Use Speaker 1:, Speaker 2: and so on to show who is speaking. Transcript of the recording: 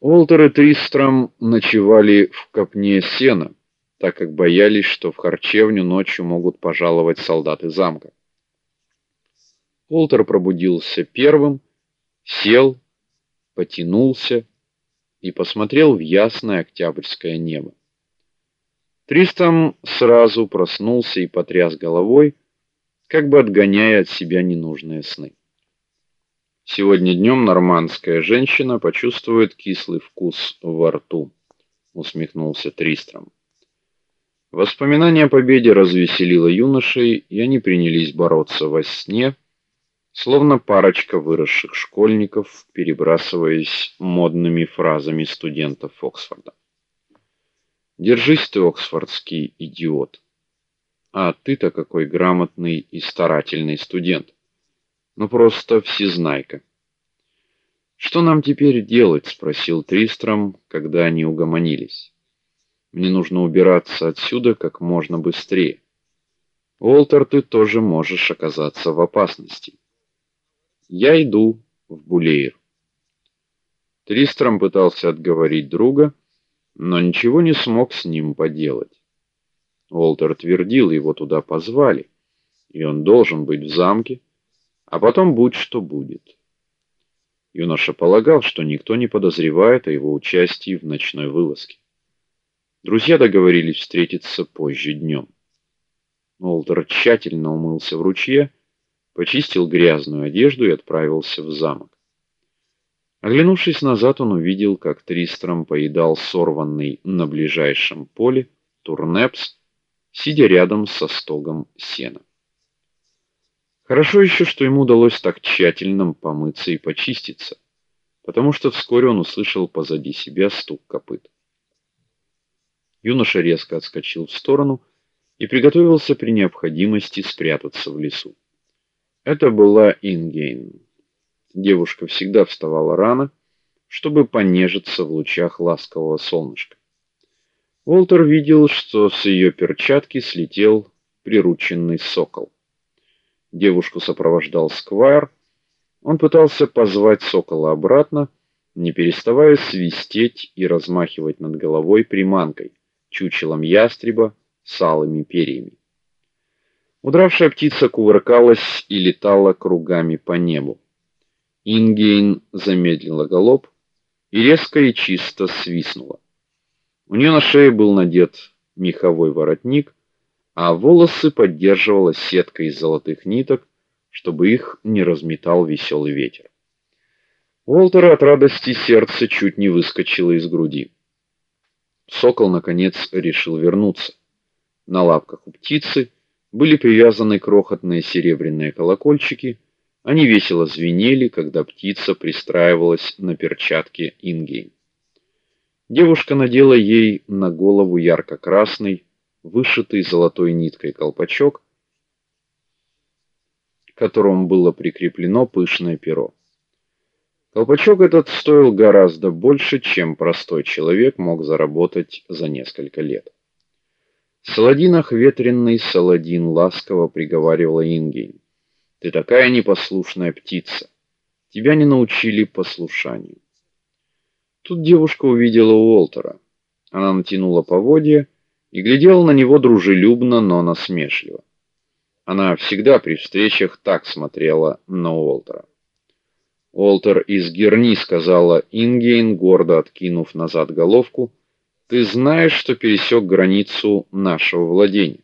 Speaker 1: Уолтер и Тристром ночевали в копне сена, так как боялись, что в харчевню ночью могут пожаловать солдаты замка. Уолтер пробудился первым, сел, потянулся и посмотрел в ясное октябрьское небо. Тристром сразу проснулся и потряс головой, как бы отгоняя от себя ненужные сны. Сегодня днем нормандская женщина почувствует кислый вкус во рту, усмехнулся Тристром. Воспоминание о победе развеселило юношей, и они принялись бороться во сне, словно парочка выросших школьников, перебрасываясь модными фразами студентов Оксфорда. Держись ты, оксфордский идиот. А ты-то какой грамотный и старательный студент. Ну просто всезнайка. Что нам теперь делать, спросил Тристром, когда они угомонились. Мне нужно убираться отсюда как можно быстрее. Уолтер, ты тоже можешь оказаться в опасности. Я иду в Булейр. Тристром пытался отговорить друга, но ничего не смог с ним поделать. Уолтер твердил, его туда позвали, и он должен быть в замке а потом будь что будет. Юноша полагал, что никто не подозревает о его участии в ночной вылазке. Друзья договорились встретиться позже днем. Олдер тщательно умылся в ручье, почистил грязную одежду и отправился в замок. Оглянувшись назад, он увидел, как Тристром поедал сорванный на ближайшем поле турнепс, сидя рядом со стогом сена. Хорошо еще, что ему удалось так тщательно помыться и почиститься, потому что вскоре он услышал позади себя стук копыт. Юноша резко отскочил в сторону и приготовился при необходимости спрятаться в лесу. Это была Ингейн. Девушка всегда вставала рано, чтобы понежиться в лучах ласкового солнышка. Уолтер видел, что с ее перчатки слетел прирученный сокол. Девушку сопровождал сквайр. Он пытался позвать сокола обратно, не переставая свистеть и размахивать над головой приманкой, чучелом ястреба с алыми перьями. Удравшая птица кувыркалась и летала кругами по небу. Ингейн замедлила галоп и резко и чисто свистнула. У нее на шее был надет меховой воротник, а волосы поддерживала сетка из золотых ниток, чтобы их не разметал веселый ветер. Уолтера от радости сердце чуть не выскочило из груди. Сокол наконец решил вернуться. На лапках у птицы были привязаны крохотные серебряные колокольчики. Они весело звенели, когда птица пристраивалась на перчатке Ингейн. Девушка надела ей на голову ярко-красный вышитый золотой ниткой колпачок, к которому было прикреплено пышное перо. Колпачок этот стоил гораздо больше, чем простой человек мог заработать за несколько лет. Саладинах ветреный Саладин ласково приговаривала Ингейн. Ты такая непослушная птица. Тебя не научили послушанию. Тут девушка увидела Уолтера. Она натянула поводья и глядела на него дружелюбно, но насмешливо. Она всегда при встречах так смотрела на Уолтера. Уолтер из Герни сказала Ингейн, гордо откинув назад головку: "Ты знаешь, что пересек границу нашего владения?"